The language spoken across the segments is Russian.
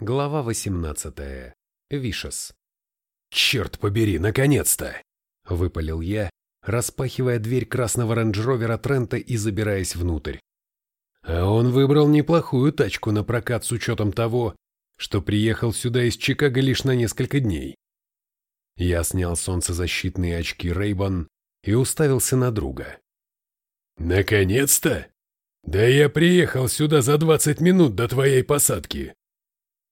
Глава 18. Вишес. «Черт побери, наконец-то!» — выпалил я, распахивая дверь красного рейндж-ровера Трента и забираясь внутрь. А он выбрал неплохую тачку на прокат с учетом того, что приехал сюда из Чикаго лишь на несколько дней. Я снял солнцезащитные очки Рейбан и уставился на друга. «Наконец-то? Да я приехал сюда за 20 минут до твоей посадки!»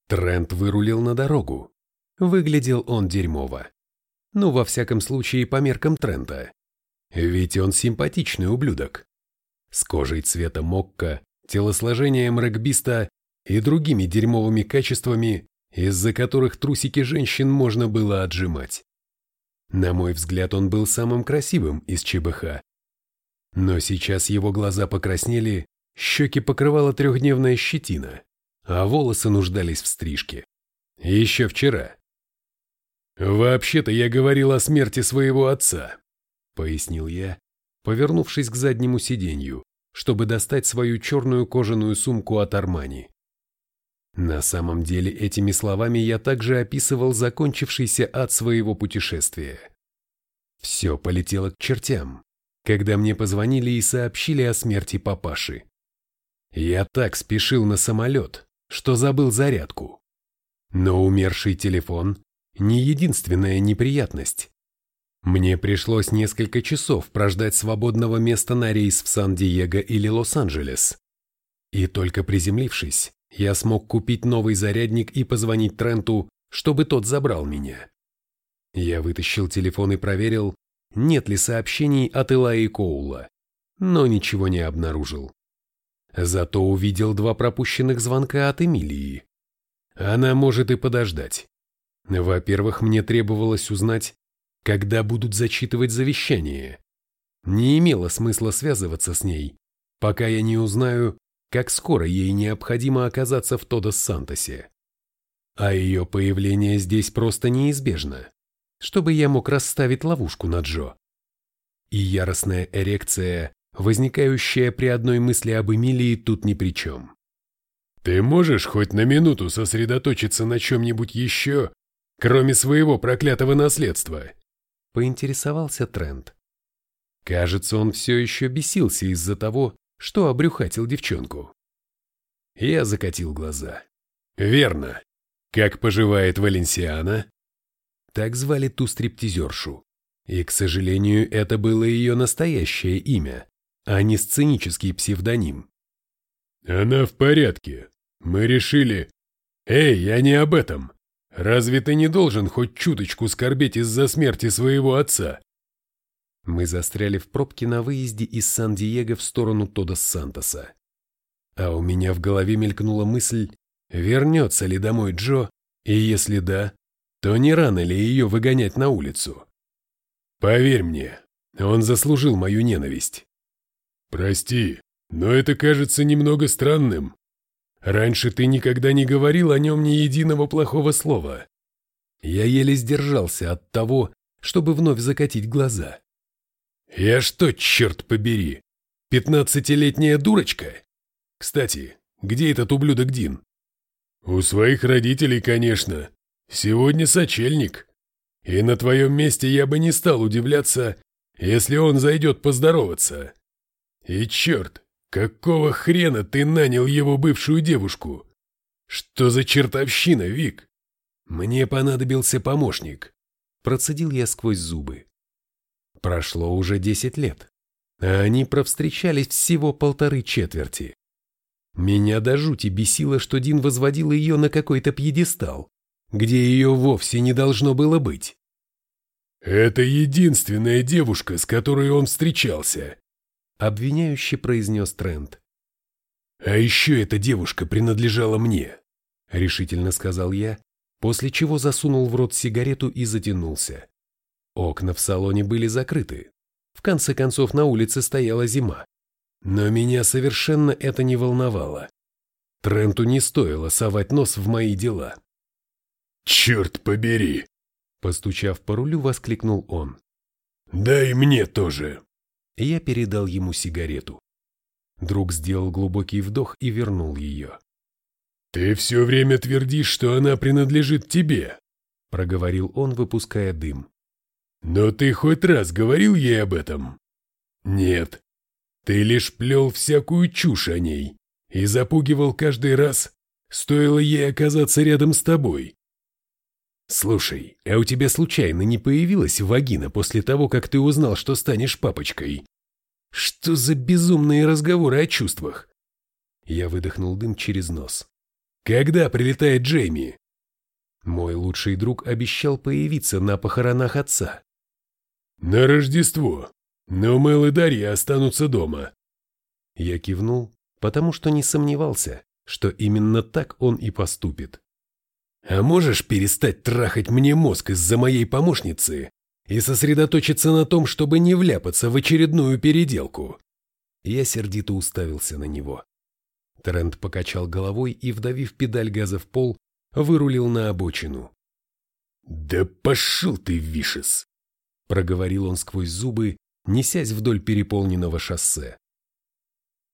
Трент вырулил на дорогу. Выглядел он дерьмово. Ну, во всяком случае, по меркам Трента. Ведь он симпатичный ублюдок. С кожей цвета мокка, телосложением регбиста и другими дерьмовыми качествами, из-за которых трусики женщин можно было отжимать. На мой взгляд, он был самым красивым из ЧБХ. Но сейчас его глаза покраснели, щеки покрывала трехдневная щетина, а волосы нуждались в стрижке. Еще вчера. «Вообще-то я говорил о смерти своего отца», — пояснил я, повернувшись к заднему сиденью, чтобы достать свою черную кожаную сумку от Армани. На самом деле этими словами я также описывал закончившийся ад своего путешествия. Все полетело к чертям, когда мне позвонили и сообщили о смерти папаши. Я так спешил на самолет, что забыл зарядку. Но умерший телефон – не единственная неприятность. Мне пришлось несколько часов прождать свободного места на рейс в Сан-Диего или Лос-Анджелес. И только приземлившись, я смог купить новый зарядник и позвонить Тренту, чтобы тот забрал меня. Я вытащил телефон и проверил, нет ли сообщений от Илаи Коула, но ничего не обнаружил. Зато увидел два пропущенных звонка от Эмилии. Она может и подождать. Во-первых, мне требовалось узнать, когда будут зачитывать завещание. Не имело смысла связываться с ней, пока я не узнаю, как скоро ей необходимо оказаться в Тодос-Сантосе. А ее появление здесь просто неизбежно, чтобы я мог расставить ловушку на Джо. И яростная эрекция, возникающая при одной мысли об Эмилии, тут ни при чем. «Ты можешь хоть на минуту сосредоточиться на чем-нибудь еще, кроме своего проклятого наследства?» Поинтересовался Трент. Кажется, он все еще бесился из-за того, что обрюхатил девчонку. Я закатил глаза. Верно. Как поживает Валенсиана? Так звали ту стриптизершу. И, к сожалению, это было ее настоящее имя, а не сценический псевдоним. Она в порядке. Мы решили... Эй, я не об этом. Разве ты не должен хоть чуточку скорбеть из-за смерти своего отца? Мы застряли в пробке на выезде из Сан-Диего в сторону Тодос-Сантоса. А у меня в голове мелькнула мысль, вернется ли домой Джо, и если да, то не рано ли ее выгонять на улицу? Поверь мне, он заслужил мою ненависть. Прости, но это кажется немного странным. Раньше ты никогда не говорил о нем ни единого плохого слова. Я еле сдержался от того, чтобы вновь закатить глаза. Я что, черт побери, пятнадцатилетняя дурочка? Кстати, где этот ублюдок Дин? У своих родителей, конечно. Сегодня сочельник. И на твоем месте я бы не стал удивляться, если он зайдет поздороваться. И черт, какого хрена ты нанял его бывшую девушку? Что за чертовщина, Вик? Мне понадобился помощник. Процедил я сквозь зубы. Прошло уже десять лет, а они провстречались всего полторы четверти. Меня до жути бесило, что Дин возводил ее на какой-то пьедестал, где ее вовсе не должно было быть. «Это единственная девушка, с которой он встречался», — обвиняюще произнес Трент. «А еще эта девушка принадлежала мне», — решительно сказал я, после чего засунул в рот сигарету и затянулся. Окна в салоне были закрыты. В конце концов, на улице стояла зима. Но меня совершенно это не волновало. Тренту не стоило совать нос в мои дела. «Черт побери!» Постучав по рулю, воскликнул он. «Дай мне тоже!» Я передал ему сигарету. Друг сделал глубокий вдох и вернул ее. «Ты все время твердишь, что она принадлежит тебе», — проговорил он, выпуская дым. «Но ты хоть раз говорил ей об этом?» «Нет. Ты лишь плел всякую чушь о ней и запугивал каждый раз, стоило ей оказаться рядом с тобой. «Слушай, а у тебя случайно не появилась вагина после того, как ты узнал, что станешь папочкой? Что за безумные разговоры о чувствах?» Я выдохнул дым через нос. «Когда прилетает Джейми?» Мой лучший друг обещал появиться на похоронах отца. «На Рождество, но Мэл и Дарья останутся дома». Я кивнул, потому что не сомневался, что именно так он и поступит. А можешь перестать трахать мне мозг из-за моей помощницы и сосредоточиться на том, чтобы не вляпаться в очередную переделку?» Я сердито уставился на него. Трент покачал головой и, вдавив педаль газа в пол, вырулил на обочину. «Да пошел ты, Вишес!» — проговорил он сквозь зубы, несясь вдоль переполненного шоссе.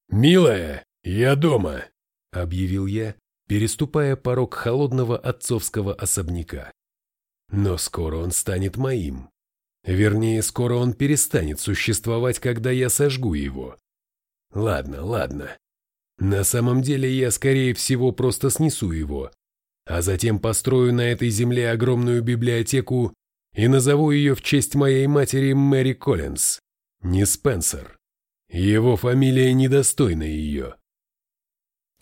«Милая, я дома!» — объявил я переступая порог холодного отцовского особняка. Но скоро он станет моим. Вернее, скоро он перестанет существовать, когда я сожгу его. Ладно, ладно. На самом деле я, скорее всего, просто снесу его, а затем построю на этой земле огромную библиотеку и назову ее в честь моей матери Мэри Коллинз, не Спенсер. Его фамилия недостойна ее.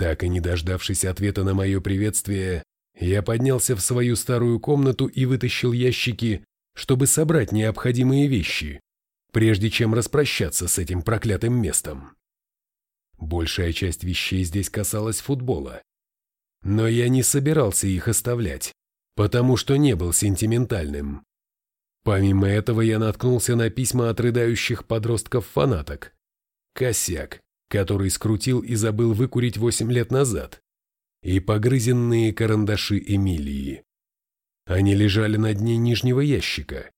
Так и не дождавшись ответа на мое приветствие, я поднялся в свою старую комнату и вытащил ящики, чтобы собрать необходимые вещи, прежде чем распрощаться с этим проклятым местом. Большая часть вещей здесь касалась футбола. Но я не собирался их оставлять, потому что не был сентиментальным. Помимо этого я наткнулся на письма от рыдающих подростков-фанаток. Косяк который скрутил и забыл выкурить восемь лет назад, и погрызенные карандаши Эмилии. Они лежали на дне нижнего ящика.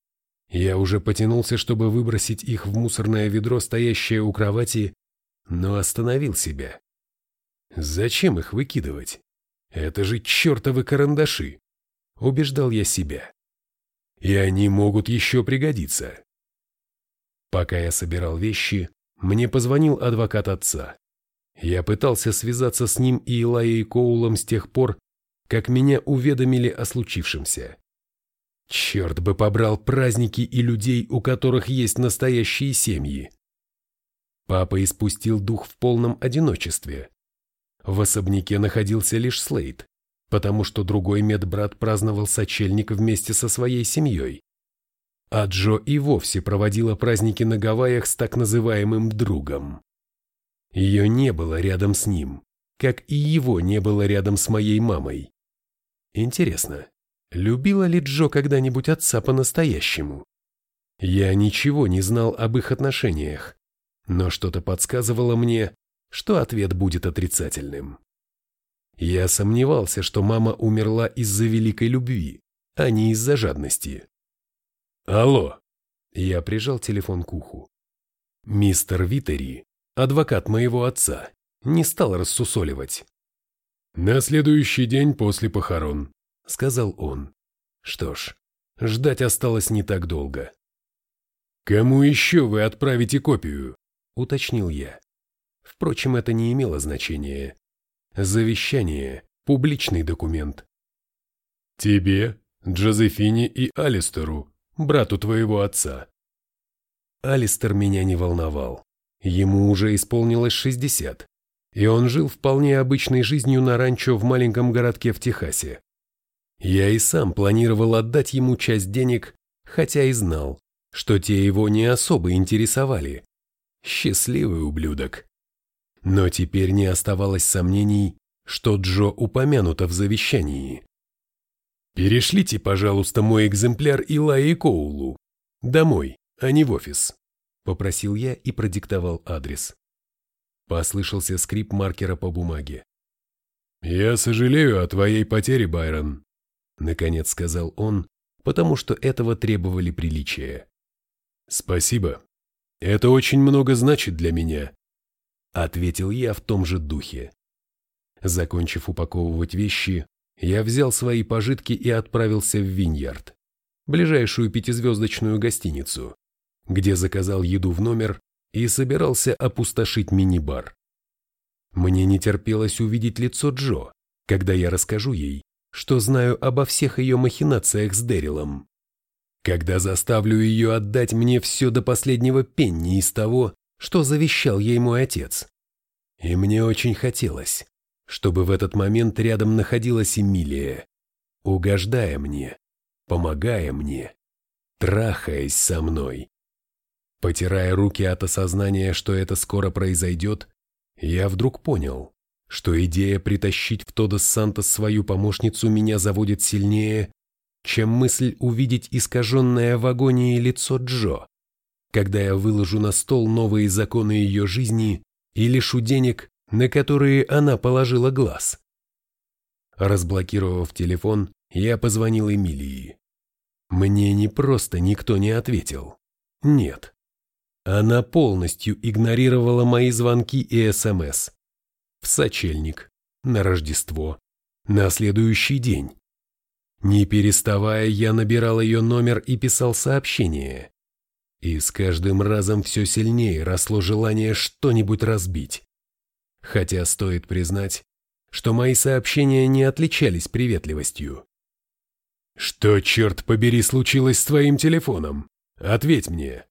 Я уже потянулся, чтобы выбросить их в мусорное ведро, стоящее у кровати, но остановил себя. Зачем их выкидывать? Это же чертовы карандаши, убеждал я себя. И они могут еще пригодиться. Пока я собирал вещи, мне позвонил адвокат отца. Я пытался связаться с ним и Илайей Коулом с тех пор, как меня уведомили о случившемся. Черт бы побрал праздники и людей, у которых есть настоящие семьи. Папа испустил дух в полном одиночестве. В особняке находился лишь Слейд, потому что другой медбрат праздновал сочельник вместе со своей семьей а Джо и вовсе проводила праздники на Гавайях с так называемым другом. Ее не было рядом с ним, как и его не было рядом с моей мамой. Интересно, любила ли Джо когда-нибудь отца по-настоящему? Я ничего не знал об их отношениях, но что-то подсказывало мне, что ответ будет отрицательным. Я сомневался, что мама умерла из-за великой любви, а не из-за жадности. «Алло!» Я прижал телефон к уху. Мистер Витери, адвокат моего отца, не стал рассусоливать. «На следующий день после похорон», — сказал он. «Что ж, ждать осталось не так долго». «Кому еще вы отправите копию?» — уточнил я. Впрочем, это не имело значения. Завещание — публичный документ. «Тебе, Джозефине и Алистеру», брату твоего отца. Алистер меня не волновал. Ему уже исполнилось 60, и он жил вполне обычной жизнью на ранчо в маленьком городке в Техасе. Я и сам планировал отдать ему часть денег, хотя и знал, что те его не особо интересовали. Счастливый ублюдок. Но теперь не оставалось сомнений, что Джо упомянуто в завещании. Перешлите, пожалуйста, мой экземпляр Илае Коулу. Домой, а не в офис. Попросил я и продиктовал адрес. Послышался скрип маркера по бумаге. «Я сожалею о твоей потере, Байрон», — наконец сказал он, потому что этого требовали приличия. «Спасибо. Это очень много значит для меня», — ответил я в том же духе. Закончив упаковывать вещи, я взял свои пожитки и отправился в Виньярд, ближайшую пятизвездочную гостиницу, где заказал еду в номер и собирался опустошить мини-бар. Мне не терпелось увидеть лицо Джо, когда я расскажу ей, что знаю обо всех ее махинациях с Дэрилом. Когда заставлю ее отдать мне все до последнего пенни из того, что завещал ей мой отец. И мне очень хотелось, чтобы в этот момент рядом находилась Эмилия, угождая мне, помогая мне, трахаясь со мной. Потирая руки от осознания, что это скоро произойдет, я вдруг понял, что идея притащить в Тодос Сантос свою помощницу меня заводит сильнее, чем мысль увидеть искаженное в агонии лицо Джо, когда я выложу на стол новые законы ее жизни и лишу денег, на которые она положила глаз. Разблокировав телефон, я позвонил Эмилии. Мне не просто никто не ответил. Нет. Она полностью игнорировала мои звонки и СМС. В сочельник, на Рождество, на следующий день. Не переставая, я набирал ее номер и писал сообщение. И с каждым разом все сильнее росло желание что-нибудь разбить. Хотя стоит признать, что мои сообщения не отличались приветливостью. «Что, черт побери, случилось с твоим телефоном? Ответь мне!»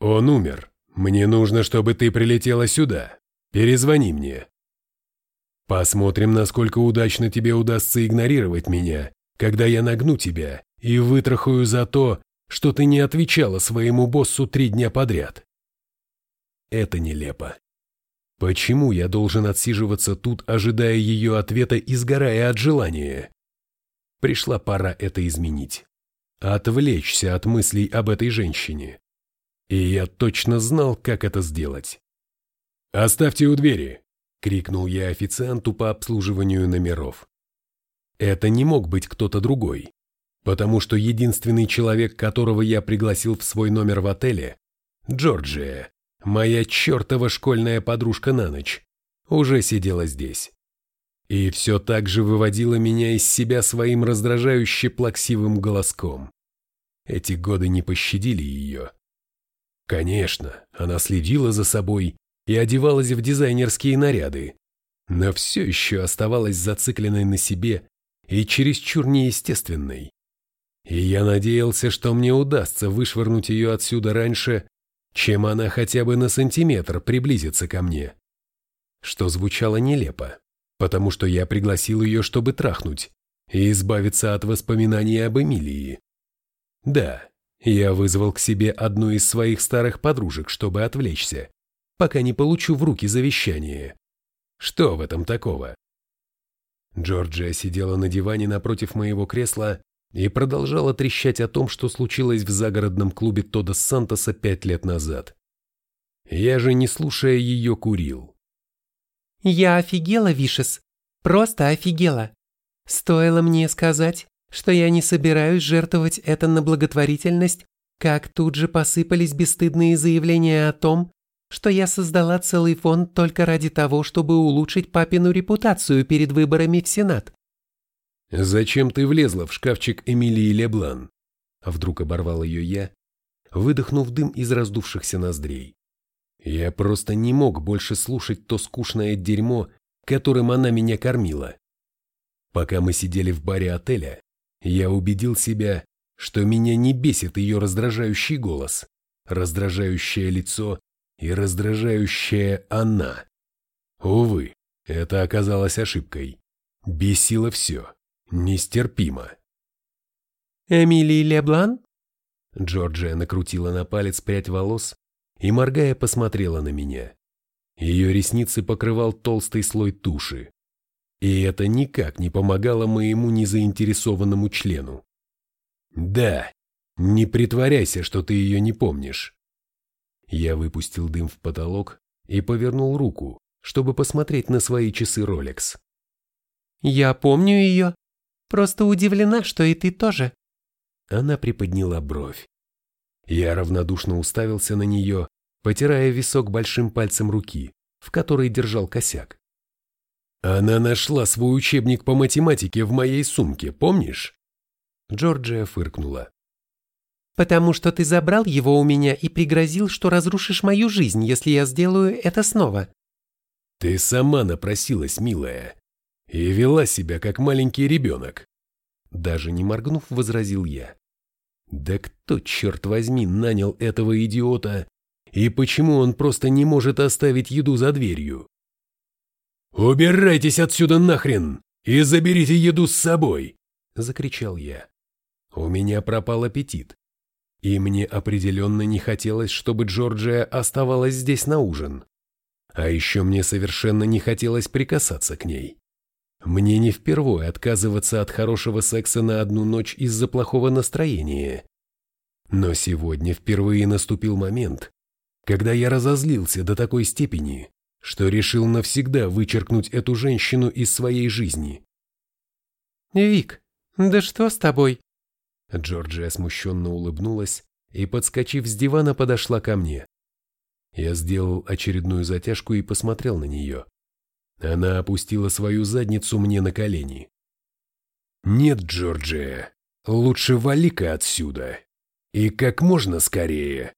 «Он умер. Мне нужно, чтобы ты прилетела сюда. Перезвони мне». «Посмотрим, насколько удачно тебе удастся игнорировать меня, когда я нагну тебя и вытрахаю за то, что ты не отвечала своему боссу три дня подряд». Это нелепо. Почему я должен отсиживаться тут, ожидая ее ответа и сгорая от желания? Пришла пора это изменить. Отвлечься от мыслей об этой женщине. И я точно знал, как это сделать. «Оставьте у двери!» — крикнул я официанту по обслуживанию номеров. Это не мог быть кто-то другой, потому что единственный человек, которого я пригласил в свой номер в отеле, Джорджия, моя чертова школьная подружка на ночь, уже сидела здесь. И все так же выводила меня из себя своим раздражающе плаксивым голоском. Эти годы не пощадили ее. Конечно, она следила за собой и одевалась в дизайнерские наряды, но все еще оставалась зацикленной на себе и чересчур неестественной. И я надеялся, что мне удастся вышвырнуть ее отсюда раньше, чем она хотя бы на сантиметр приблизится ко мне. Что звучало нелепо, потому что я пригласил ее, чтобы трахнуть и избавиться от воспоминаний об Эмилии. Да, я вызвал к себе одну из своих старых подружек, чтобы отвлечься, пока не получу в руки завещание. Что в этом такого? Джорджия сидела на диване напротив моего кресла и продолжала трещать о том, что случилось в загородном клубе Тода Сантоса пять лет назад. Я же, не слушая ее, курил. «Я офигела, Вишес. Просто офигела. Стоило мне сказать, что я не собираюсь жертвовать это на благотворительность, как тут же посыпались бесстыдные заявления о том, что я создала целый фонд только ради того, чтобы улучшить папину репутацию перед выборами в Сенат. «Зачем ты влезла в шкафчик Эмилии Леблан?» Вдруг оборвал ее я, выдохнув дым из раздувшихся ноздрей. Я просто не мог больше слушать то скучное дерьмо, которым она меня кормила. Пока мы сидели в баре отеля, я убедил себя, что меня не бесит ее раздражающий голос, раздражающее лицо и раздражающая она. Увы, это оказалось ошибкой. Бесило все. Нестерпимо. «Эмили Леблан?» Джорджия накрутила на палец прядь волос и, моргая, посмотрела на меня. Ее ресницы покрывал толстый слой туши. И это никак не помогало моему незаинтересованному члену. «Да, не притворяйся, что ты ее не помнишь». Я выпустил дым в потолок и повернул руку, чтобы посмотреть на свои часы Rolex. «Я помню ее», Просто удивлена, что и ты тоже». Она приподняла бровь. Я равнодушно уставился на нее, потирая висок большим пальцем руки, в которой держал косяк. Она нашла свой учебник по математике в моей сумке, помнишь? Джорджия фыркнула. «Потому что ты забрал его у меня и пригрозил, что разрушишь мою жизнь, если я сделаю это снова». «Ты сама напросилась, милая, и вела себя как маленький ребенок». Даже не моргнув, возразил я. «Да кто, черт возьми, нанял этого идиота? И почему он просто не может оставить еду за дверью?» «Убирайтесь отсюда нахрен и заберите еду с собой!» – закричал я. У меня пропал аппетит. И мне определенно не хотелось, чтобы Джорджия оставалась здесь на ужин. А еще мне совершенно не хотелось прикасаться к ней. Мне не впервые отказываться от хорошего секса на одну ночь из-за плохого настроения. Но сегодня впервые наступил момент, когда я разозлился до такой степени, что решил навсегда вычеркнуть эту женщину из своей жизни. «Вик, да что с тобой?» Джорджия смущенно улыбнулась и, подскочив с дивана, подошла ко мне. Я сделал очередную затяжку и посмотрел на нее. Она опустила свою задницу мне на колени. «Нет, Джорджия, лучше вали-ка отсюда. И как можно скорее».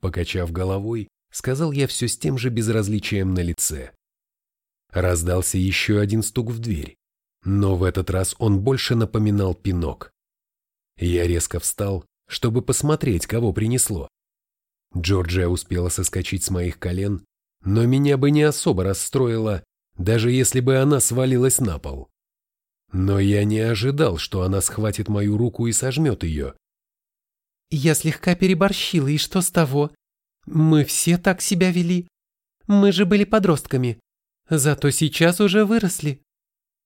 Покачав головой, сказал я все с тем же безразличием на лице. Раздался еще один стук в дверь, но в этот раз он больше напоминал пинок. Я резко встал, чтобы посмотреть, кого принесло. Джорджия успела соскочить с моих колен, но меня бы не особо расстроило, даже если бы она свалилась на пол. Но я не ожидал, что она схватит мою руку и сожмет ее. «Я слегка переборщила, и что с того? Мы все так себя вели. Мы же были подростками. Зато сейчас уже выросли».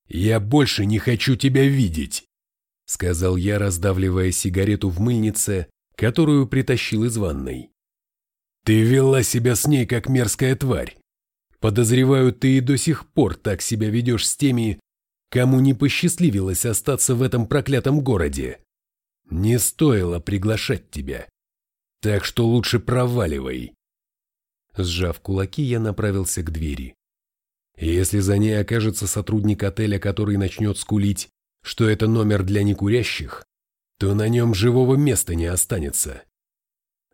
«Я больше не хочу тебя видеть!» сказал я, раздавливая сигарету в мыльнице, которую притащил из ванной. Ты вела себя с ней как мерзкая тварь. Подозреваю, ты и до сих пор так себя ведешь с теми, кому не посчастливилось остаться в этом проклятом городе. Не стоило приглашать тебя. Так что лучше проваливай. Сжав кулаки, я направился к двери. Если за ней окажется сотрудник отеля, который начнет скулить, что это номер для некурящих, то на нем живого места не останется.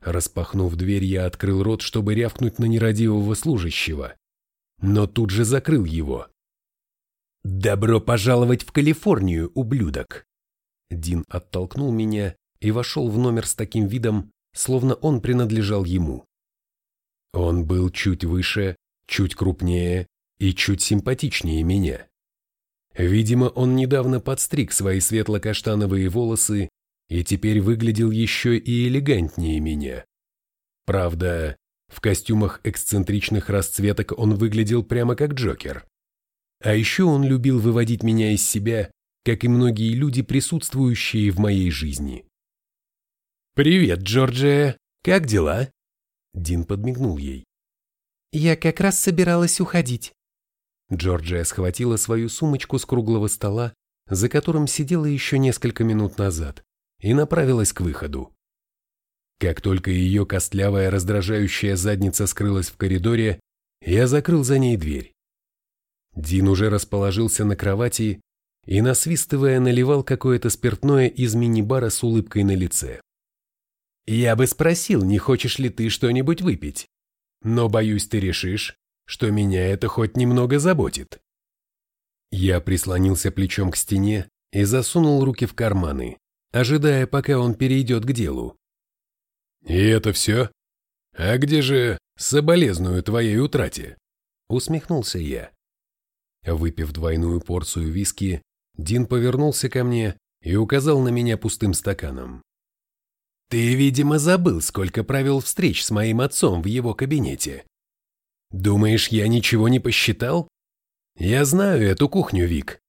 Распахнув дверь, я открыл рот, чтобы рявкнуть на нерадивого служащего, но тут же закрыл его. «Добро пожаловать в Калифорнию, ублюдок!» Дин оттолкнул меня и вошел в номер с таким видом, словно он принадлежал ему. Он был чуть выше, чуть крупнее и чуть симпатичнее меня. Видимо, он недавно подстриг свои светло-каштановые волосы и теперь выглядел еще и элегантнее меня. Правда, в костюмах эксцентричных расцветок он выглядел прямо как Джокер. А еще он любил выводить меня из себя, как и многие люди, присутствующие в моей жизни. «Привет, Джорджия! Как дела?» Дин подмигнул ей. «Я как раз собиралась уходить», Джорджия схватила свою сумочку с круглого стола, за которым сидела еще несколько минут назад, и направилась к выходу. Как только ее костлявая раздражающая задница скрылась в коридоре, я закрыл за ней дверь. Дин уже расположился на кровати и, насвистывая, наливал какое-то спиртное из мини-бара с улыбкой на лице. «Я бы спросил, не хочешь ли ты что-нибудь выпить, но, боюсь, ты решишь, что меня это хоть немного заботит. Я прислонился плечом к стене и засунул руки в карманы, ожидая, пока он перейдет к делу. «И это все? А где же соболезную твоей утрате?» Усмехнулся я. Выпив двойную порцию виски, Дин повернулся ко мне и указал на меня пустым стаканом. «Ты, видимо, забыл, сколько провел встреч с моим отцом в его кабинете. Думаешь, я ничего не посчитал? Я знаю эту кухню, Вик.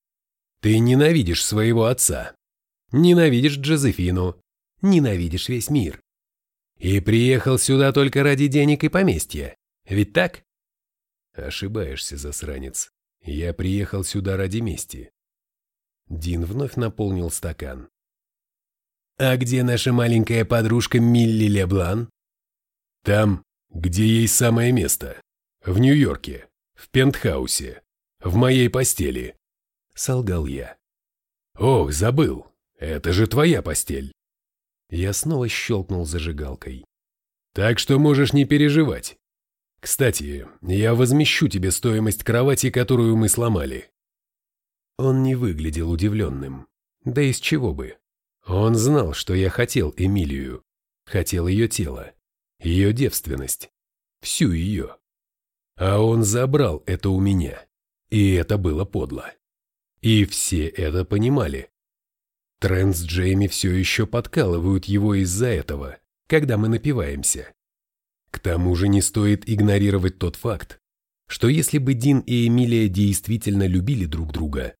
Ты ненавидишь своего отца. Ненавидишь Джозефину. Ненавидишь весь мир. И приехал сюда только ради денег и поместья. Ведь так? Ошибаешься, засранец. Я приехал сюда ради мести. Дин вновь наполнил стакан. А где наша маленькая подружка Милли Леблан? Там, где ей самое место. В Нью-Йорке, в пентхаусе. в моей постели», — солгал я. «Ох, забыл, это же твоя постель». Я снова щелкнул зажигалкой. «Так что можешь не переживать. Кстати, я возмещу тебе стоимость кровати, которую мы сломали». Он не выглядел удивленным. Да из чего бы. Он знал, что я хотел Эмилию. Хотел ее тело, ее девственность, всю ее. А он забрал это у меня. И это было подло. И все это понимали. Трент с Джейми все еще подкалывают его из-за этого, когда мы напиваемся. К тому же не стоит игнорировать тот факт, что если бы Дин и Эмилия действительно любили друг друга,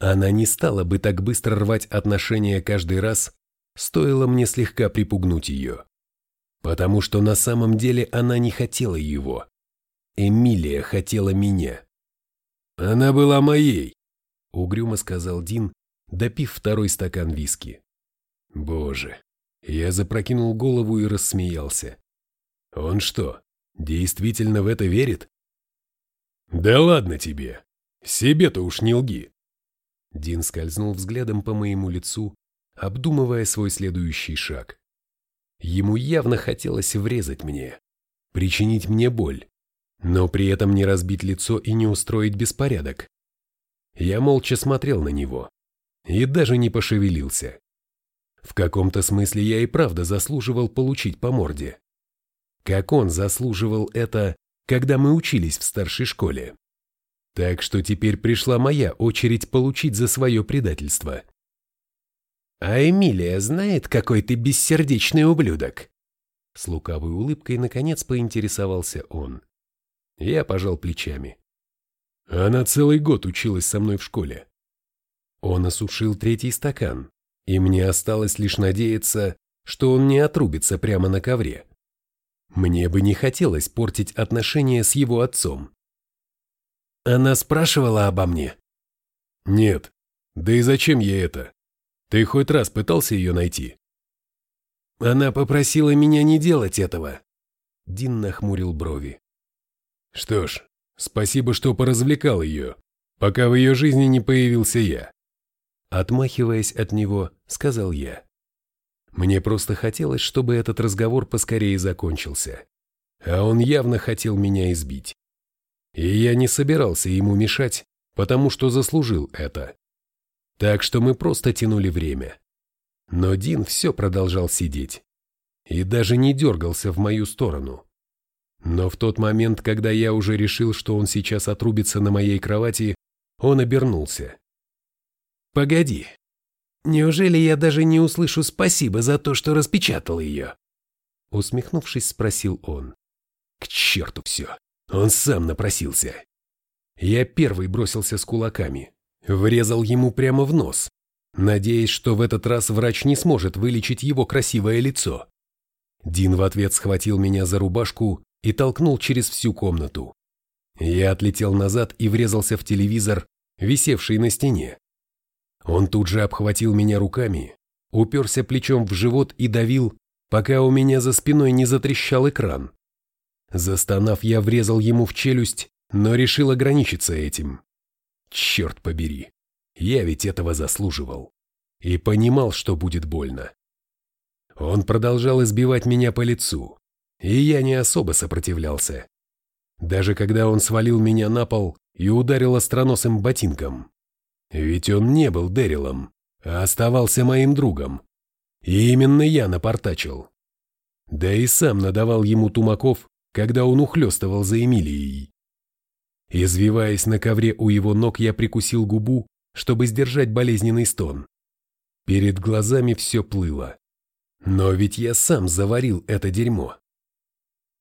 она не стала бы так быстро рвать отношения каждый раз, стоило мне слегка припугнуть ее. Потому что на самом деле она не хотела его. Эмилия хотела меня. Она была моей, угрюмо сказал Дин, допив второй стакан виски. Боже, я запрокинул голову и рассмеялся. Он что, действительно в это верит? Да ладно тебе. Себе-то уж не лги. Дин скользнул взглядом по моему лицу, обдумывая свой следующий шаг. Ему явно хотелось врезать мне, причинить мне боль, но при этом не разбить лицо и не устроить беспорядок. Я молча смотрел на него и даже не пошевелился. В каком-то смысле я и правда заслуживал получить по морде как он заслуживал это, когда мы учились в старшей школе. Так что теперь пришла моя очередь получить за свое предательство. «А Эмилия знает, какой ты бессердечный ублюдок?» С лукавой улыбкой наконец поинтересовался он. Я пожал плечами. Она целый год училась со мной в школе. Он осушил третий стакан, и мне осталось лишь надеяться, что он не отрубится прямо на ковре. Мне бы не хотелось портить отношения с его отцом. Она спрашивала обо мне? Нет. Да и зачем ей это? Ты хоть раз пытался ее найти? Она попросила меня не делать этого. Дин нахмурил брови. Что ж, спасибо, что поразвлекал ее, пока в ее жизни не появился я. Отмахиваясь от него, сказал я. Мне просто хотелось, чтобы этот разговор поскорее закончился. А он явно хотел меня избить. И я не собирался ему мешать, потому что заслужил это. Так что мы просто тянули время. Но Дин все продолжал сидеть. И даже не дергался в мою сторону. Но в тот момент, когда я уже решил, что он сейчас отрубится на моей кровати, он обернулся. «Погоди, Неужели я даже не услышу спасибо за то, что распечатал ее? Усмехнувшись, спросил он. К черту все, он сам напросился. Я первый бросился с кулаками, врезал ему прямо в нос, надеясь, что в этот раз врач не сможет вылечить его красивое лицо. Дин в ответ схватил меня за рубашку и толкнул через всю комнату. Я отлетел назад и врезался в телевизор, висевший на стене. Он тут же обхватил меня руками, уперся плечом в живот и давил, пока у меня за спиной не затрещал экран. Застонав, я врезал ему в челюсть, но решил ограничиться этим. Черт побери, я ведь этого заслуживал. И понимал, что будет больно. Он продолжал избивать меня по лицу, и я не особо сопротивлялся. Даже когда он свалил меня на пол и ударил остроносым ботинком. Ведь он не был Дэрилом, а оставался моим другом. И именно я напортачил. Да и сам надавал ему тумаков, когда он ухлёстывал за Эмилией. Извиваясь на ковре у его ног, я прикусил губу, чтобы сдержать болезненный стон. Перед глазами все плыло. Но ведь я сам заварил это дерьмо.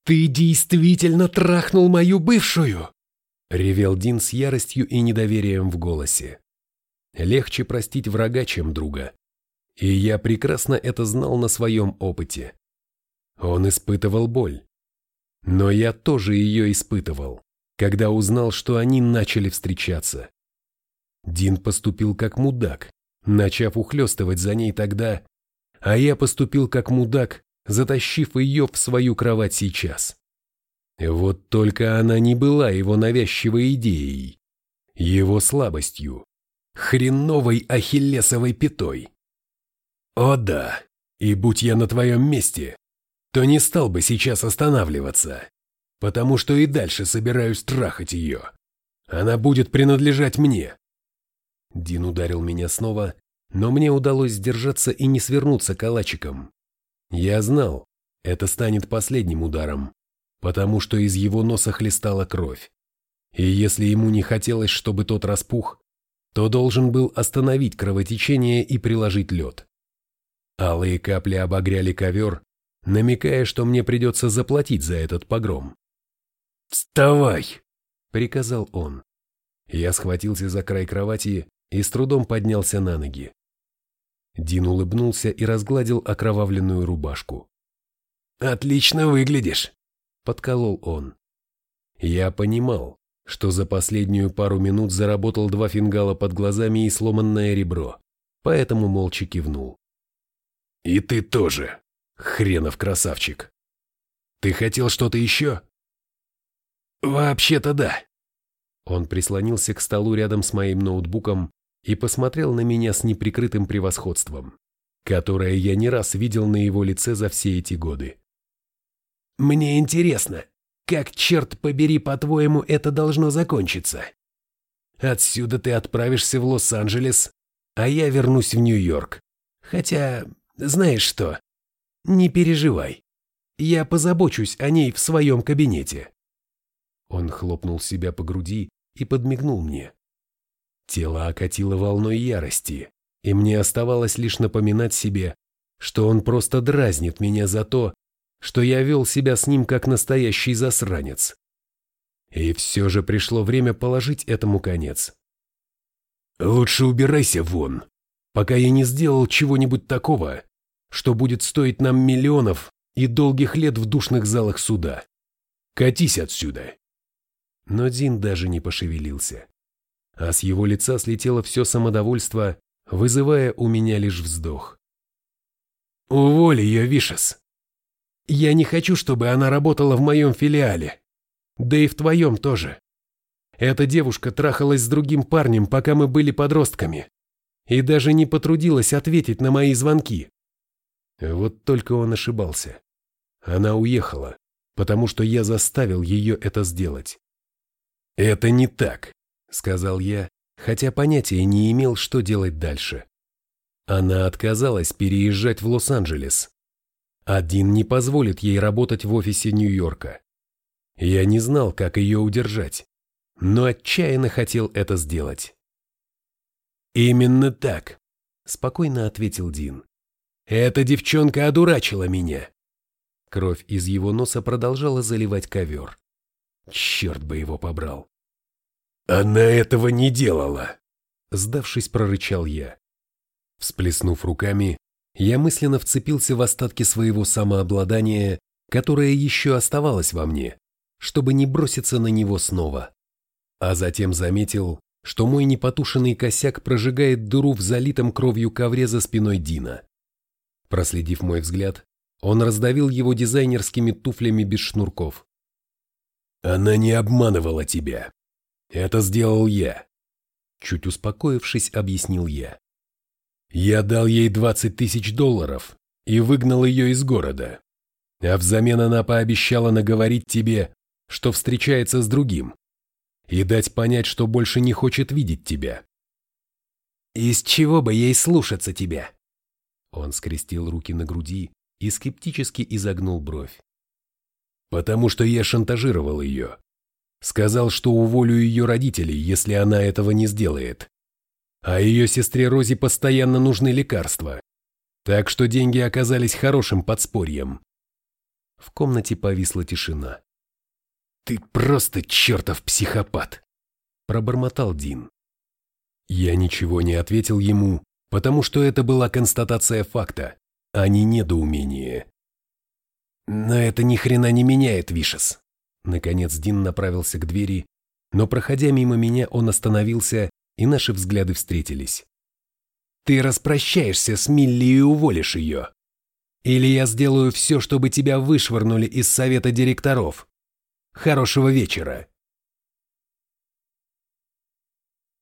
«Ты действительно трахнул мою бывшую!» — ревел Дин с яростью и недоверием в голосе. Легче простить врага, чем друга. И я прекрасно это знал на своем опыте. Он испытывал боль. Но я тоже ее испытывал, когда узнал, что они начали встречаться. Дин поступил как мудак, начав ухлёстывать за ней тогда, а я поступил как мудак, затащив ее в свою кровать сейчас. Вот только она не была его навязчивой идеей. его слабостью, хреновой ахиллесовой пятой. О да, и будь я на твоем месте, то не стал бы сейчас останавливаться, потому что и дальше собираюсь трахать ее. Она будет принадлежать мне. Дин ударил меня снова, но мне удалось сдержаться и не свернуться калачиком. Я знал, это станет последним ударом, потому что из его носа хлестала кровь. И если ему не хотелось, чтобы тот распух, то должен был остановить кровотечение и приложить лед. Алые капли обогряли ковер, намекая, что мне придется заплатить за этот погром. «Вставай!» — приказал он. Я схватился за край кровати и с трудом поднялся на ноги. Дин улыбнулся и разгладил окровавленную рубашку. «Отлично выглядишь!» — подколол он. Я понимал, что за последнюю пару минут заработал два фингала под глазами и сломанное ребро, поэтому молча кивнул. «И ты тоже, хренов красавчик! Ты хотел что-то еще?» «Вообще-то да!» Он прислонился к столу рядом с моим ноутбуком и посмотрел на меня с неприкрытым превосходством, которое я не раз видел на его лице за все эти годы. «Мне интересно, как, черт побери, по-твоему, это должно закончиться? Отсюда ты отправишься в Лос-Анджелес, а я вернусь в Нью-Йорк. Хотя, знаешь что, не переживай, я позабочусь о ней в своем кабинете». Он хлопнул себя по груди и подмигнул мне. Тело окатило волной ярости, и мне оставалось лишь напоминать себе, что он просто дразнит меня за то, что я вел себя с ним как настоящий засранец. И все же пришло время положить этому конец. «Лучше убирайся вон, пока я не сделал чего-нибудь такого, что будет стоить нам миллионов и долгих лет в душных залах суда. Катись отсюда!» Но Дин даже не пошевелился а с его лица слетело все самодовольство, вызывая у меня лишь вздох. «Уволь ее, Вишес! Я не хочу, чтобы она работала в моем филиале, да и в твоем тоже. Эта девушка трахалась с другим парнем, пока мы были подростками, и даже не потрудилась ответить на мои звонки. Вот только он ошибался. Она уехала, потому что я заставил ее это сделать. Это не так. — сказал я, хотя понятия не имел, что делать дальше. Она отказалась переезжать в Лос-Анджелес. Один не позволит ей работать в офисе Нью-Йорка. Я не знал, как ее удержать, но отчаянно хотел это сделать. «Именно так», — спокойно ответил Дин. «Эта девчонка одурачила меня». Кровь из его носа продолжала заливать ковер. Черт бы его побрал. «Она этого не делала!» Сдавшись, прорычал я. Всплеснув руками, я мысленно вцепился в остатки своего самообладания, которое еще оставалось во мне, чтобы не броситься на него снова. А затем заметил, что мой непотушенный косяк прожигает дыру в залитом кровью ковре за спиной Дина. Проследив мой взгляд, он раздавил его дизайнерскими туфлями без шнурков. «Она не обманывала тебя», это сделал я. Чуть успокоившись, объяснил я. Я дал ей 20 тысяч долларов и выгнал ее из города. А взамен она пообещала наговорить тебе, что встречается с другим, и дать понять, что больше не хочет видеть тебя. «Из чего бы ей слушаться тебя?» Он скрестил руки на груди и скептически изогнул бровь. «Потому что я шантажировал ее. Сказал, что уволю ее родителей, если она этого не сделает. А ее сестре Розе постоянно нужны лекарства. Так что деньги оказались хорошим подспорьем. В комнате повисла тишина. «Ты просто чертов психопат!» – пробормотал Дин. Я ничего не ответил ему, потому что это была констатация факта, а не недоумение. «Но это ни хрена не меняет, Вишес. Наконец Дин направился к двери, но, проходя мимо меня, он остановился, и наши взгляды встретились. «Ты распрощаешься с Милли и уволишь ее. Или я сделаю все, чтобы тебя вышвырнули из совета директоров. Хорошего вечера!»